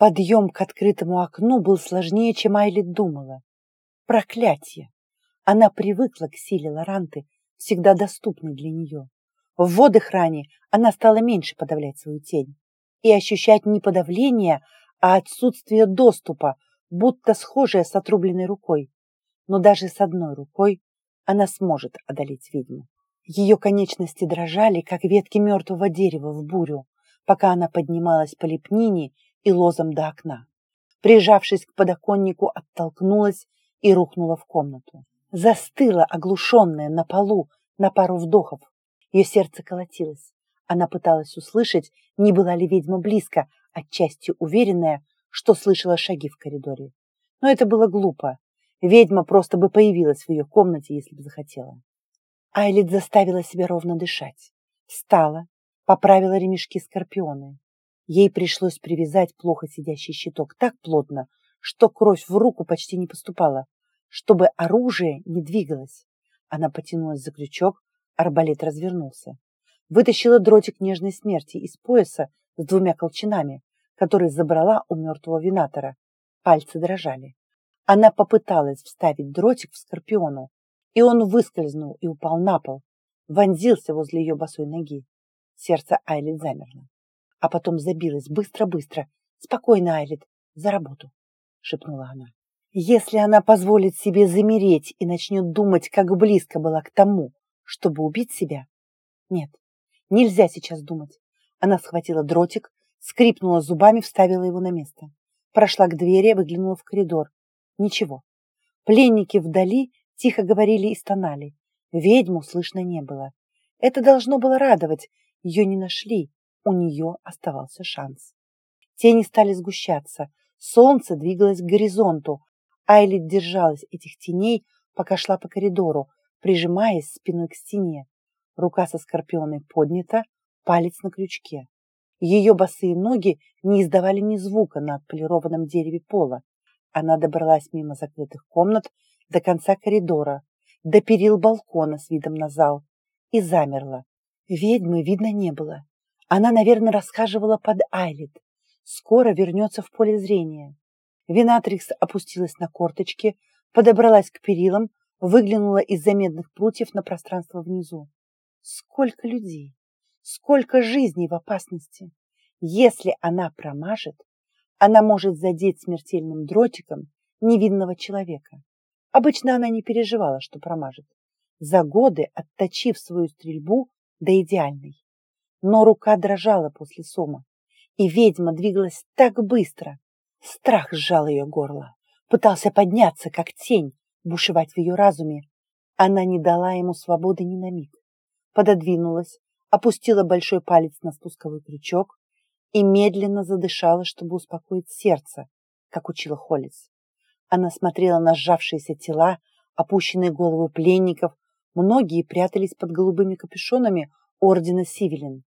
Подъем к открытому окну был сложнее, чем Айлит думала. Проклятие! Она привыкла к силе Лоранты, всегда доступной для нее. В водохране она стала меньше подавлять свою тень и ощущать не подавление, а отсутствие доступа, будто схожее с отрубленной рукой. Но даже с одной рукой она сможет одолеть ведьму. Ее конечности дрожали, как ветки мертвого дерева в бурю, пока она поднималась по лепнине и лозам до окна. Прижавшись к подоконнику, оттолкнулась и рухнула в комнату. Застыла, оглушенная на полу, на пару вдохов. Ее сердце колотилось. Она пыталась услышать, не была ли ведьма близко, отчасти уверенная, что слышала шаги в коридоре. Но это было глупо. Ведьма просто бы появилась в ее комнате, если бы захотела. Айлит заставила себя ровно дышать. Встала, поправила ремешки скорпионы. Ей пришлось привязать плохо сидящий щиток так плотно, что кровь в руку почти не поступала, чтобы оружие не двигалось. Она потянулась за крючок, арбалет развернулся. Вытащила дротик нежной смерти из пояса с двумя колчанами, который забрала у мертвого винатора. Пальцы дрожали. Она попыталась вставить дротик в скорпиону, и он выскользнул и упал на пол, вонзился возле ее босой ноги. Сердце Айлит замерло а потом забилась быстро-быстро. «Спокойно, Айлит, за работу», — шепнула она. Если она позволит себе замереть и начнет думать, как близко была к тому, чтобы убить себя... Нет, нельзя сейчас думать. Она схватила дротик, скрипнула зубами, вставила его на место. Прошла к двери, выглянула в коридор. Ничего. Пленники вдали тихо говорили и стонали. Ведьму слышно не было. Это должно было радовать. Ее не нашли у нее оставался шанс. Тени стали сгущаться, солнце двигалось к горизонту. Айлит держалась этих теней, пока шла по коридору, прижимаясь спиной к стене. Рука со скорпионой поднята, палец на крючке. Ее босые ноги не издавали ни звука на отполированном дереве пола. Она добралась мимо закрытых комнат до конца коридора, до перил балкона с видом на зал и замерла. Ведьмы видно не было. Она, наверное, расхаживала под Айлит. Скоро вернется в поле зрения. Винатрикс опустилась на корточки, подобралась к перилам, выглянула из-за медных прутьев на пространство внизу. Сколько людей, сколько жизней в опасности. Если она промажет, она может задеть смертельным дротиком невинного человека. Обычно она не переживала, что промажет, за годы отточив свою стрельбу до идеальной но рука дрожала после сома, и ведьма двигалась так быстро. Страх сжал ее горло, пытался подняться, как тень, бушевать в ее разуме. Она не дала ему свободы ни на миг. Пододвинулась, опустила большой палец на спусковой крючок и медленно задышала, чтобы успокоить сердце, как учила Холлис. Она смотрела на сжавшиеся тела, опущенные головы пленников, многие прятались под голубыми капюшонами ордена Сивилин.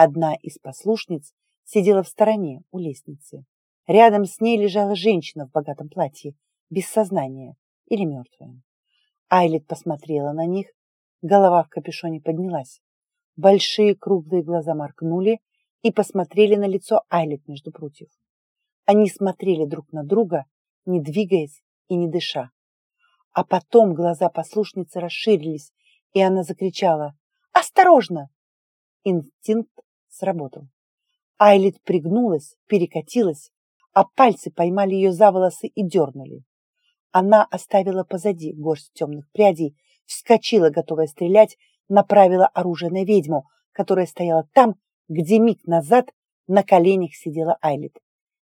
Одна из послушниц сидела в стороне у лестницы. Рядом с ней лежала женщина в богатом платье, без сознания или мертвая. Айлет посмотрела на них, голова в капюшоне поднялась. Большие круглые глаза моркнули и посмотрели на лицо Айлет между прутьев. Они смотрели друг на друга, не двигаясь и не дыша. А потом глаза послушницы расширились, и она закричала «Осторожно!». Инстинкт сработал. Айлит пригнулась, перекатилась, а пальцы поймали ее за волосы и дернули. Она оставила позади горсть темных прядей, вскочила, готовая стрелять, направила оружие на ведьму, которая стояла там, где миг назад на коленях сидела Айлит.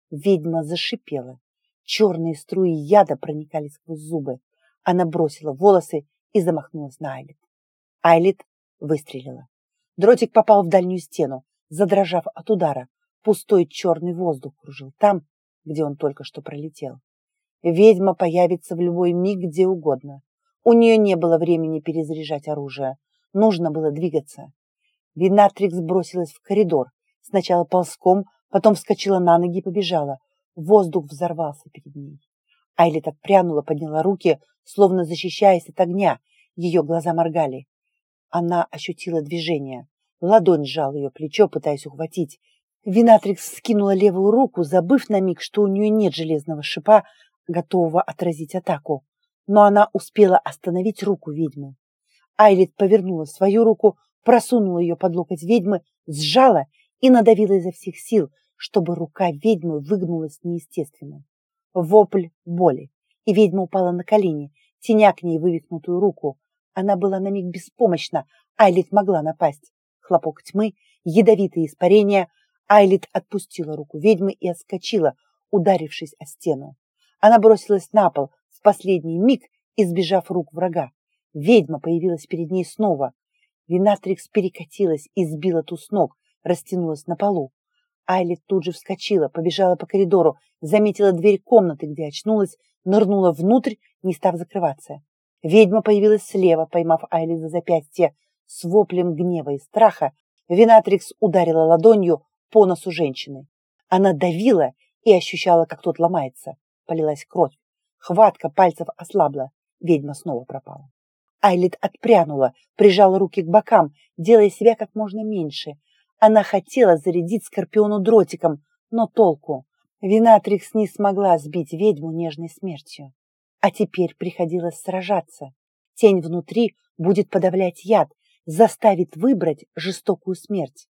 Ведьма зашипела. Черные струи яда проникали сквозь зубы. Она бросила волосы и замахнулась на Айлит. Айлит выстрелила. Дротик попал в дальнюю стену задрожав от удара. Пустой черный воздух кружил там, где он только что пролетел. Ведьма появится в любой миг где угодно. У нее не было времени перезаряжать оружие. Нужно было двигаться. Винатрикс бросилась в коридор. Сначала ползком, потом вскочила на ноги и побежала. Воздух взорвался перед ней. Айлет отпрянула, подняла руки, словно защищаясь от огня. Ее глаза моргали. Она ощутила движение. Ладонь сжал ее плечо, пытаясь ухватить. Винатрикс скинула левую руку, забыв на миг, что у нее нет железного шипа, готового отразить атаку. Но она успела остановить руку ведьмы. Айлит повернула свою руку, просунула ее под локоть ведьмы, сжала и надавила изо всех сил, чтобы рука ведьмы выгнулась неестественно. Вопль боли, и ведьма упала на колени, теня к ней вывихнутую руку. Она была на миг беспомощна, Айлит могла напасть. Хлопок тьмы, ядовитые испарения — Айлит отпустила руку ведьмы и отскочила, ударившись о стену. Она бросилась на пол в последний миг, избежав рук врага. Ведьма появилась перед ней снова. Винатрикс перекатилась и сбила ту с ног, растянулась на полу. Айлит тут же вскочила, побежала по коридору, заметила дверь комнаты, где очнулась, нырнула внутрь, не став закрываться. Ведьма появилась слева, поймав Айлит за запястье. С воплем гнева и страха Винатрикс ударила ладонью по носу женщины. Она давила и ощущала, как тот ломается. Полилась кровь. Хватка пальцев ослабла. Ведьма снова пропала. Айлит отпрянула, прижала руки к бокам, делая себя как можно меньше. Она хотела зарядить Скорпиону дротиком, но толку. Винатрикс не смогла сбить ведьму нежной смертью. А теперь приходилось сражаться. Тень внутри будет подавлять яд, заставит выбрать жестокую смерть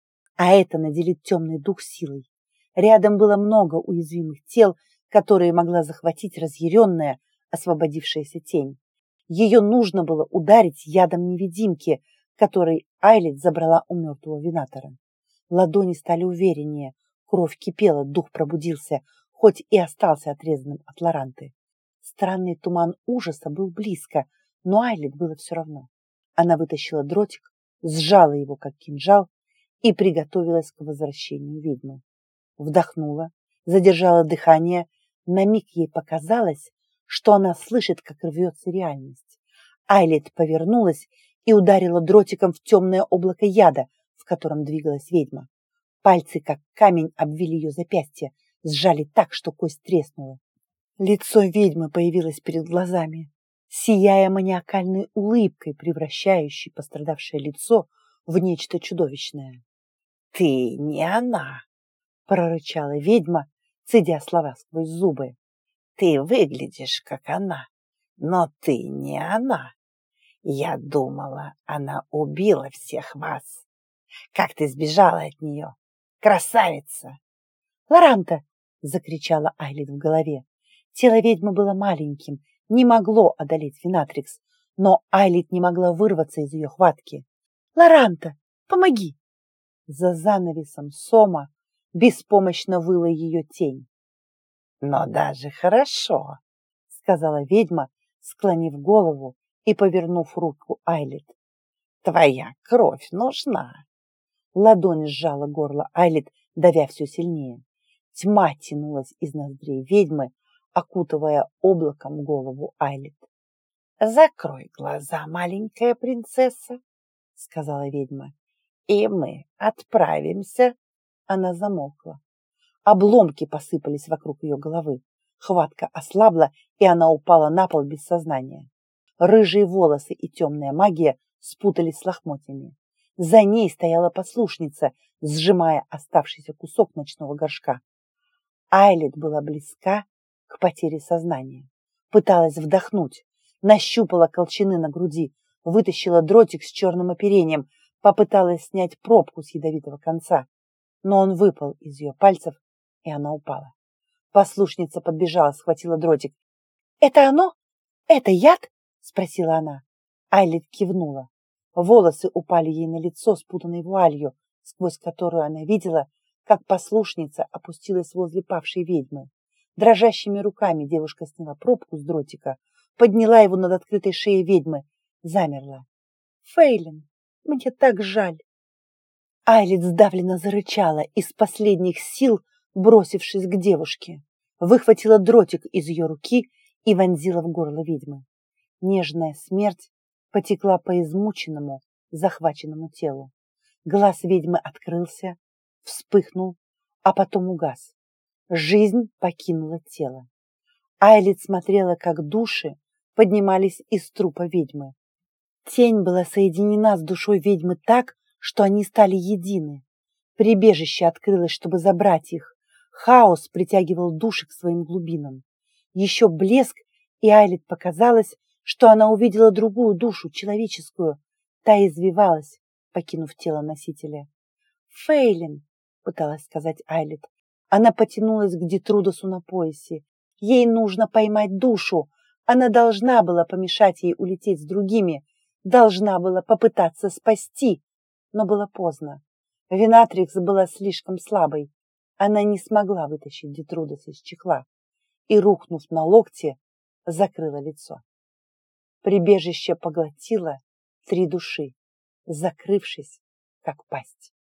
а это наделит темный дух силой. Рядом было много уязвимых тел, которые могла захватить разъяренная, освободившаяся тень. Ее нужно было ударить ядом невидимки, который Айлет забрала у мертвого винатора. Ладони стали увереннее, кровь кипела, дух пробудился, хоть и остался отрезанным от Лоранты. Странный туман ужаса был близко, но Айлет было все равно. Она вытащила дротик, сжала его, как кинжал, и приготовилась к возвращению ведьмы. Вдохнула, задержала дыхание. На миг ей показалось, что она слышит, как рвется реальность. Айлет повернулась и ударила дротиком в темное облако яда, в котором двигалась ведьма. Пальцы, как камень, обвили ее запястье, сжали так, что кость треснула. Лицо ведьмы появилось перед глазами, сияя маниакальной улыбкой, превращающей пострадавшее лицо в нечто чудовищное. «Ты не она!» — прорычала ведьма, цедя слова сквозь зубы. «Ты выглядишь, как она, но ты не она. Я думала, она убила всех вас. Как ты сбежала от нее? Красавица!» «Лоранта!» — закричала Айлит в голове. Тело ведьмы было маленьким, не могло одолеть Винатрикс, но Айлит не могла вырваться из ее хватки. «Лоранта, помоги!» За занавесом сома беспомощно выла ее тень. «Но даже хорошо», — сказала ведьма, склонив голову и повернув руку Айлит. «Твоя кровь нужна». Ладонь сжала горло Айлит, давя все сильнее. Тьма тянулась из ноздрей ведьмы, окутывая облаком голову Айлит. «Закрой глаза, маленькая принцесса», — сказала ведьма и мы отправимся. Она замолкла. Обломки посыпались вокруг ее головы. Хватка ослабла, и она упала на пол без сознания. Рыжие волосы и темная магия спутались с лохмотьями. За ней стояла послушница, сжимая оставшийся кусок ночного горшка. Айлет была близка к потере сознания. Пыталась вдохнуть, нащупала колчаны на груди, вытащила дротик с черным оперением, Попыталась снять пробку с ядовитого конца, но он выпал из ее пальцев, и она упала. Послушница подбежала, схватила дротик. «Это оно? Это яд?» — спросила она. Айлит кивнула. Волосы упали ей на лицо, спутанной вуалью, сквозь которую она видела, как послушница опустилась возле павшей ведьмы. Дрожащими руками девушка сняла пробку с дротика, подняла его над открытой шеей ведьмы, замерла. «Фейлин!» Мне так жаль. Айлит сдавленно зарычала, из последних сил бросившись к девушке. Выхватила дротик из ее руки и вонзила в горло ведьмы. Нежная смерть потекла по измученному, захваченному телу. Глаз ведьмы открылся, вспыхнул, а потом угас. Жизнь покинула тело. Айлит смотрела, как души поднимались из трупа ведьмы. Тень была соединена с душой ведьмы так, что они стали едины. Прибежище открылось, чтобы забрать их. Хаос притягивал души к своим глубинам. Еще блеск, и Айлет показалось, что она увидела другую душу, человеческую. Та извивалась, покинув тело носителя. «Фейлин!» — пыталась сказать Айлет. Она потянулась к Детрудосу на поясе. Ей нужно поймать душу. Она должна была помешать ей улететь с другими, должна была попытаться спасти, но было поздно. Винатрикс была слишком слабой. Она не смогла вытащить Детрудоса из чехла и, рухнув на локте, закрыла лицо. Прибежище поглотило три души, закрывшись, как пасть.